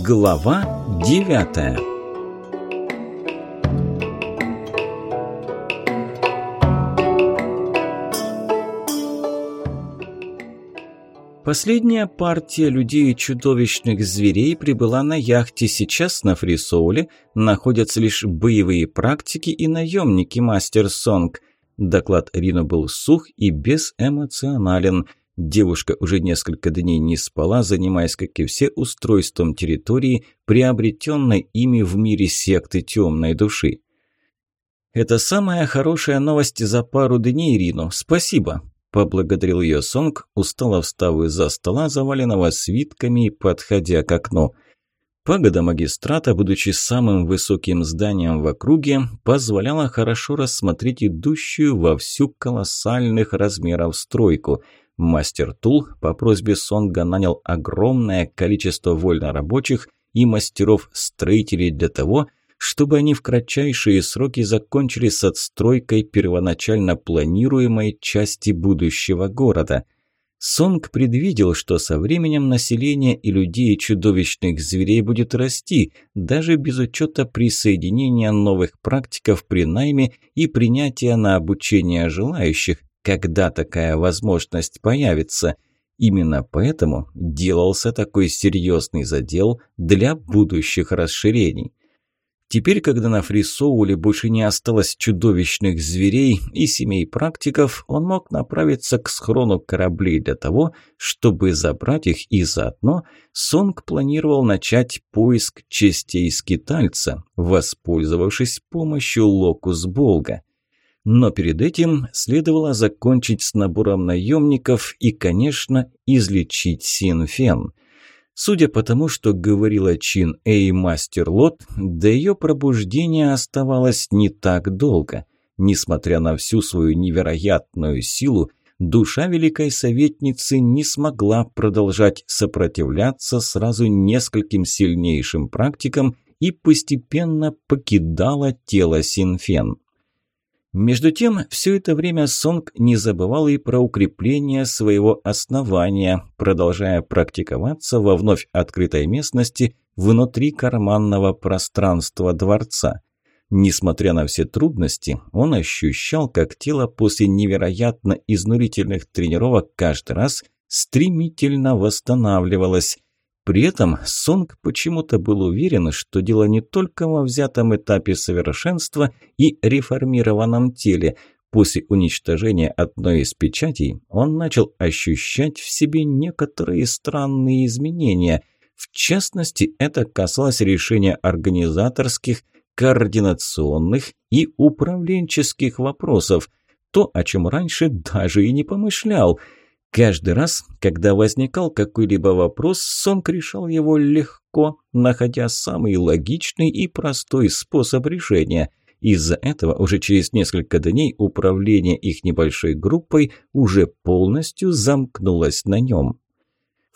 Глава 9 Последняя партия людей и чудовищных зверей прибыла на яхте. Сейчас на Фрисоуле находятся лишь боевые практики и наемники Мастер Сонг. Доклад Рино был сух и безэмоционален – Девушка уже несколько дней не спала, занимаясь, как и все, устройством территории, приобретенной ими в мире секты темной души. «Это самая хорошая новость за пару дней, Рино. Спасибо!» – поблагодарил ее Сонг, устало встав из-за стола, заваленного свитками и подходя к окну. Пагода магистрата, будучи самым высоким зданием в округе, позволяла хорошо рассмотреть идущую во всю колоссальных размеров стройку – Мастер Тул по просьбе Сонга нанял огромное количество вольнорабочих и мастеров-строителей для того, чтобы они в кратчайшие сроки закончили с отстройкой первоначально планируемой части будущего города. Сонг предвидел, что со временем население и людей и чудовищных зверей будет расти, даже без учета присоединения новых практиков при найме и принятия на обучение желающих, когда такая возможность появится. Именно поэтому делался такой серьезный задел для будущих расширений. Теперь, когда на Фрисоуле больше не осталось чудовищных зверей и семей практиков, он мог направиться к схрону кораблей для того, чтобы забрать их и заодно Сонг планировал начать поиск частей скитальца, воспользовавшись помощью Локус Болга. Но перед этим следовало закончить с набором наемников и, конечно, излечить Синфен. Судя по тому, что говорила Чин Эй Мастер Лот, до ее пробуждения оставалось не так долго. Несмотря на всю свою невероятную силу, душа Великой Советницы не смогла продолжать сопротивляться сразу нескольким сильнейшим практикам и постепенно покидала тело Синфен. Между тем, все это время Сонг не забывал и про укрепление своего основания, продолжая практиковаться во вновь открытой местности внутри карманного пространства дворца. Несмотря на все трудности, он ощущал, как тело после невероятно изнурительных тренировок каждый раз стремительно восстанавливалось, при этом Сонг почему-то был уверен, что дело не только во взятом этапе совершенства и реформированном теле. После уничтожения одной из печатей он начал ощущать в себе некоторые странные изменения. В частности, это касалось решения организаторских, координационных и управленческих вопросов, то, о чем раньше даже и не помышлял – Каждый раз, когда возникал какой-либо вопрос, Сонг решал его легко, находя самый логичный и простой способ решения. Из-за этого уже через несколько дней управление их небольшой группой уже полностью замкнулось на нем.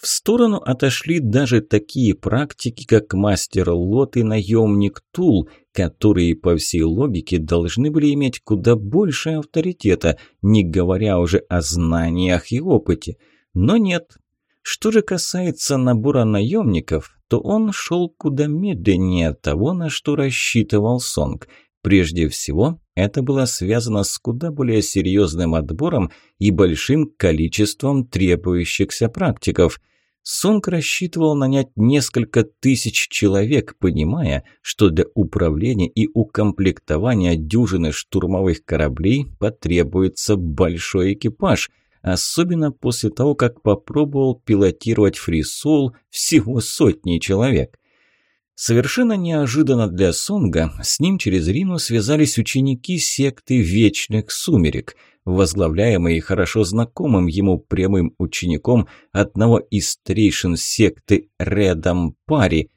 В сторону отошли даже такие практики, как мастер лот и наемник Тул – которые, по всей логике, должны были иметь куда больше авторитета, не говоря уже о знаниях и опыте. Но нет. Что же касается набора наемников, то он шел куда медленнее того, на что рассчитывал Сонг. Прежде всего, это было связано с куда более серьезным отбором и большим количеством требующихся практиков – Сонг рассчитывал нанять несколько тысяч человек, понимая, что для управления и укомплектования дюжины штурмовых кораблей потребуется большой экипаж, особенно после того, как попробовал пилотировать фрисол всего сотни человек. Совершенно неожиданно для Сонга с ним через Рину связались ученики секты Вечных Сумерек – возглавляемый хорошо знакомым ему прямым учеником одного из старейшин секты Редом Пари.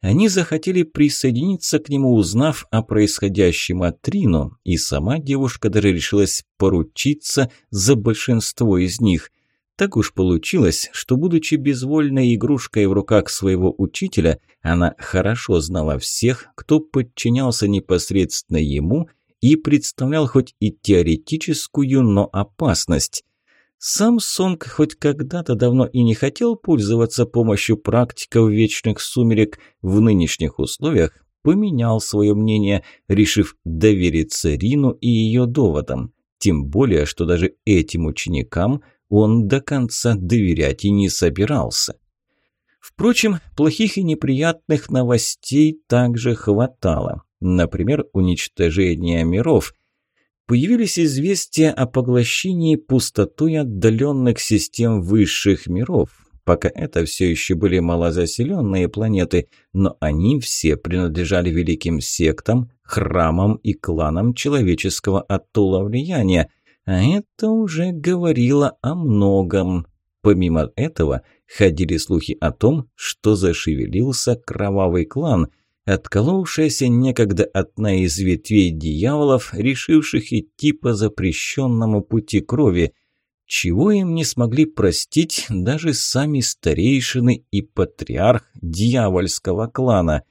Они захотели присоединиться к нему, узнав о происходящем от Рино, и сама девушка даже решилась поручиться за большинство из них. Так уж получилось, что, будучи безвольной игрушкой в руках своего учителя, она хорошо знала всех, кто подчинялся непосредственно ему – и представлял хоть и теоретическую, но опасность. Сам Сонг хоть когда-то давно и не хотел пользоваться помощью практиков вечных сумерек в нынешних условиях, поменял свое мнение, решив довериться Рину и ее доводам. Тем более, что даже этим ученикам он до конца доверять и не собирался. Впрочем, плохих и неприятных новостей также хватало например, уничтожение миров. Появились известия о поглощении пустотой отдаленных систем высших миров. Пока это все еще были малозаселенные планеты, но они все принадлежали великим сектам, храмам и кланам человеческого оттула влияния, а это уже говорило о многом. Помимо этого, ходили слухи о том, что зашевелился кровавый клан – Отколовшаяся некогда одна из ветвей дьяволов, решивших идти по запрещенному пути крови, чего им не смогли простить даже сами старейшины и патриарх дьявольского клана.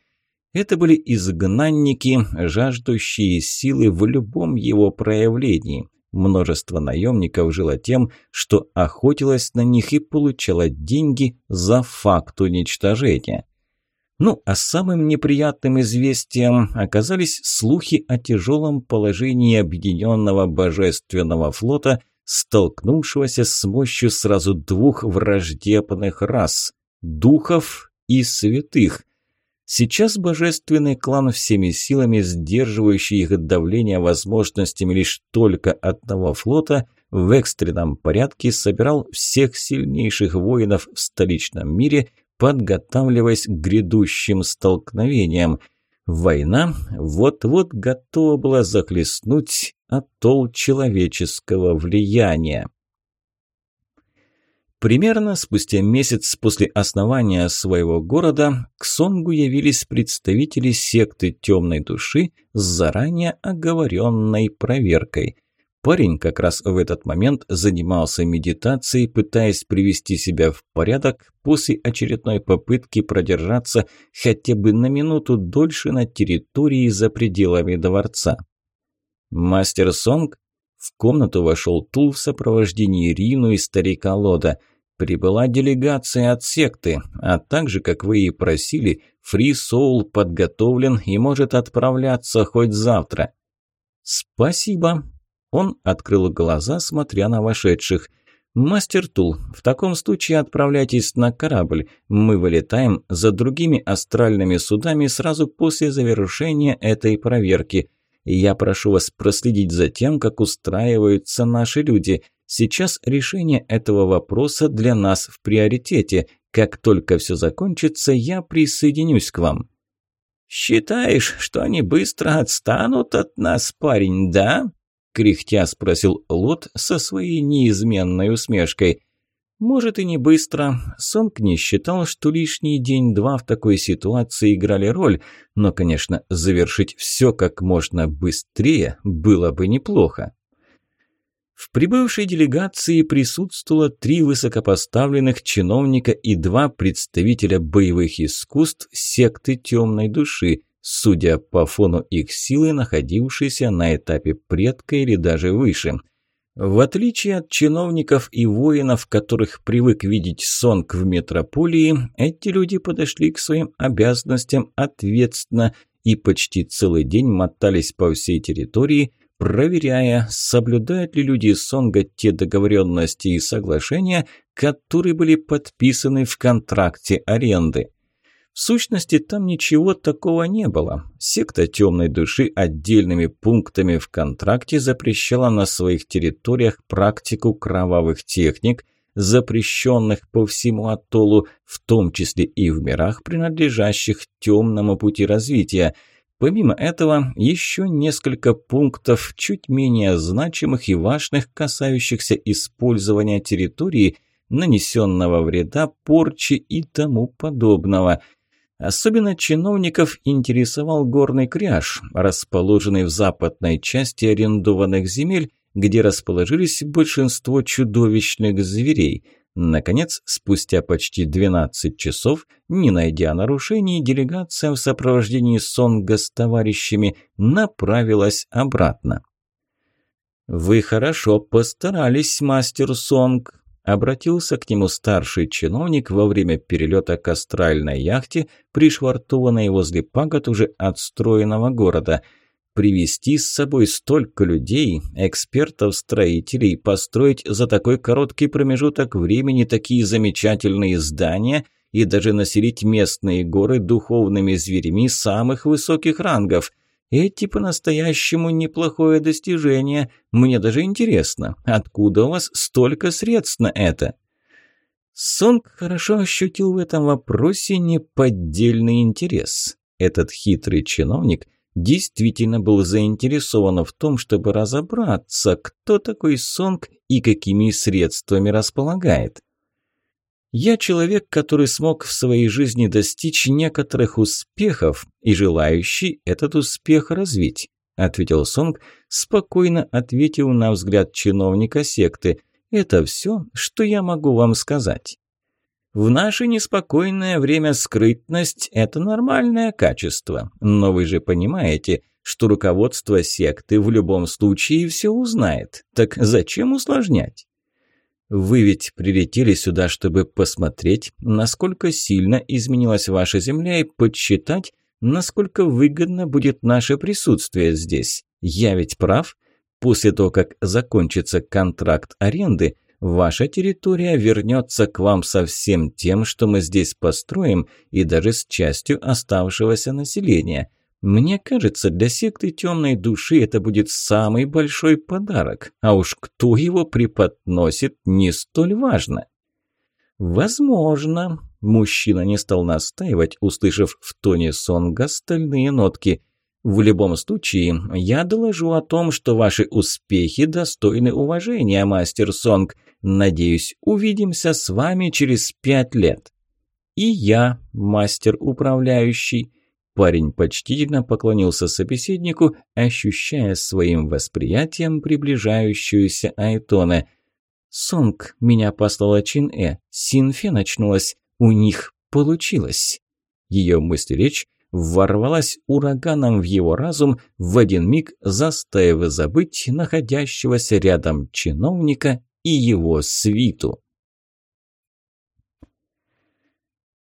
Это были изгнанники, жаждущие силы в любом его проявлении. Множество наемников жило тем, что охотилось на них и получало деньги за факт уничтожения. Ну, а самым неприятным известием оказались слухи о тяжелом положении Объединенного Божественного Флота, столкнувшегося с мощью сразу двух враждебных рас – духов и святых. Сейчас Божественный Клан всеми силами, сдерживающий их давление возможностями лишь только одного флота, в экстренном порядке собирал всех сильнейших воинов в столичном мире – подготавливаясь к грядущим столкновениям. Война вот-вот готова была захлестнуть отол человеческого влияния. Примерно спустя месяц после основания своего города к Сонгу явились представители секты темной души с заранее оговоренной проверкой. Парень как раз в этот момент занимался медитацией, пытаясь привести себя в порядок после очередной попытки продержаться хотя бы на минуту дольше на территории за пределами дворца. Мастер Сонг в комнату вошел Тул в сопровождении Рину и старика Лода. Прибыла делегация от секты, а также, как вы и просили, Фри Соул подготовлен и может отправляться хоть завтра. «Спасибо», он открыл глаза, смотря на вошедших. «Мастер Тул, в таком случае отправляйтесь на корабль. Мы вылетаем за другими астральными судами сразу после завершения этой проверки. Я прошу вас проследить за тем, как устраиваются наши люди. Сейчас решение этого вопроса для нас в приоритете. Как только все закончится, я присоединюсь к вам». «Считаешь, что они быстро отстанут от нас, парень, да?» кряхтя спросил Лот со своей неизменной усмешкой. Может и не быстро. Сонг не считал, что лишний день-два в такой ситуации играли роль, но, конечно, завершить все как можно быстрее было бы неплохо. В прибывшей делегации присутствовало три высокопоставленных чиновника и два представителя боевых искусств секты темной души – судя по фону их силы, находившейся на этапе предка или даже выше. В отличие от чиновников и воинов, которых привык видеть Сонг в метрополии, эти люди подошли к своим обязанностям ответственно и почти целый день мотались по всей территории, проверяя, соблюдают ли люди Сонга те договоренности и соглашения, которые были подписаны в контракте аренды. В Сущности там ничего такого не было. Секта темной души отдельными пунктами в контракте запрещала на своих территориях практику кровавых техник, запрещенных по всему атоллу, в том числе и в мирах, принадлежащих темному пути развития. Помимо этого, еще несколько пунктов, чуть менее значимых и важных, касающихся использования территории, нанесенного вреда, порчи и тому подобного – Особенно чиновников интересовал горный кряж, расположенный в западной части арендованных земель, где расположились большинство чудовищных зверей. Наконец, спустя почти 12 часов, не найдя нарушений, делегация в сопровождении Сонга с товарищами направилась обратно. «Вы хорошо постарались, мастер Сонг», обратился к нему старший чиновник во время перелета к астральной яхте, пришвартованной возле пагод уже отстроенного города. Привести с собой столько людей, экспертов, строителей, построить за такой короткий промежуток времени такие замечательные здания и даже населить местные горы духовными зверями самых высоких рангов – эти по-настоящему неплохое достижение. Мне даже интересно, откуда у вас столько средств на это?» Сонг хорошо ощутил в этом вопросе неподдельный интерес. Этот хитрый чиновник действительно был заинтересован в том, чтобы разобраться, кто такой Сонг и какими средствами располагает. Я человек, который смог в своей жизни достичь некоторых успехов и желающий этот успех развить», – ответил Сонг, спокойно ответил на взгляд чиновника секты. «Это все, что я могу вам сказать». В наше неспокойное время скрытность – это нормальное качество, но вы же понимаете, что руководство секты в любом случае все узнает. Так зачем усложнять? Вы ведь прилетели сюда, чтобы посмотреть, насколько сильно изменилась ваша земля и подсчитать, насколько выгодно будет наше присутствие здесь. Я ведь прав? После того, как закончится контракт аренды, ваша территория вернется к вам со всем тем, что мы здесь построим, и даже с частью оставшегося населения. Мне кажется, для секты темной души это будет самый большой подарок, а уж кто его преподносит, не столь важно. Возможно, мужчина не стал настаивать, услышав в тоне сонга стальные нотки. В любом случае, я доложу о том, что ваши успехи достойны уважения, мастер Сонг. Надеюсь, увидимся с вами через пять лет. И я, мастер управляющий. Парень почтительно поклонился собеседнику, ощущая своим восприятием приближающуюся Айтона. «Сонг, меня послала Чин-Э, Синфе начнулась, у них получилось». Ее мысль-речь ворвалась ураганом в его разум, в один миг заставив забыть находящегося рядом чиновника и его свиту.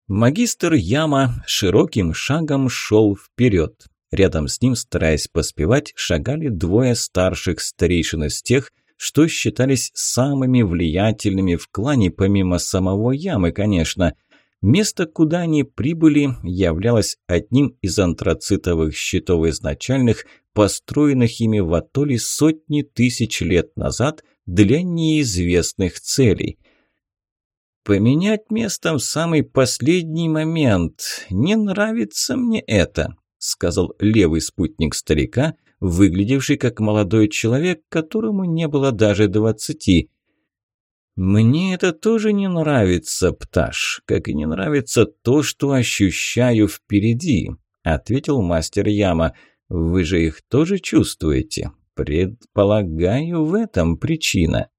Магистр Яма широким шагом шел вперед. Рядом с ним, стараясь поспевать, шагали двое старших старейшин из тех, что считались самыми влиятельными в клане, помимо самого Ямы, конечно. Место, куда они прибыли, являлось одним из антрацитовых щитов изначальных, построенных ими в атолле сотни тысяч лет назад для неизвестных целей – Поменять местом в самый последний момент. Не нравится мне это», – сказал левый спутник старика, выглядевший как молодой человек, которому не было даже двадцати. «Мне это тоже не нравится, Пташ, как и не нравится то, что ощущаю впереди», – ответил мастер Яма. «Вы же их тоже чувствуете? Предполагаю, в этом причина».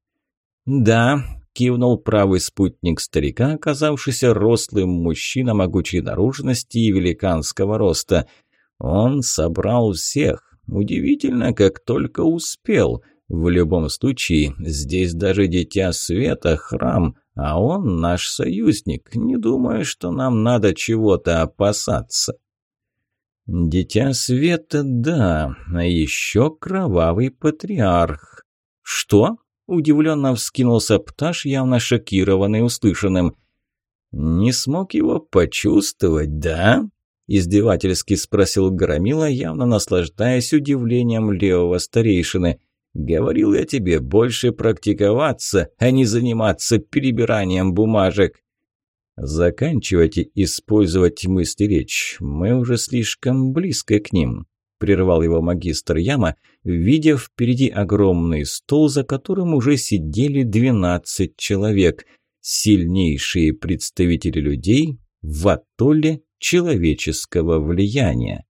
«Да, кивнул правый спутник старика, оказавшийся рослым мужчина могучей наружности и великанского роста. Он собрал всех. Удивительно, как только успел. В любом случае, здесь даже Дитя Света – храм, а он наш союзник. Не думаю, что нам надо чего-то опасаться. Дитя Света – да, а еще Кровавый Патриарх. Что? удивленно вскинулся Пташ, явно шокированный услышанным. «Не смог его почувствовать, да?» – издевательски спросил Громила, явно наслаждаясь удивлением левого старейшины. «Говорил я тебе, больше практиковаться, а не заниматься перебиранием бумажек». «Заканчивайте использовать мысли речь, мы уже слишком близко к ним», прервал его магистр Яма, видя впереди огромный стол, за которым уже сидели 12 человек, сильнейшие представители людей в атолле человеческого влияния.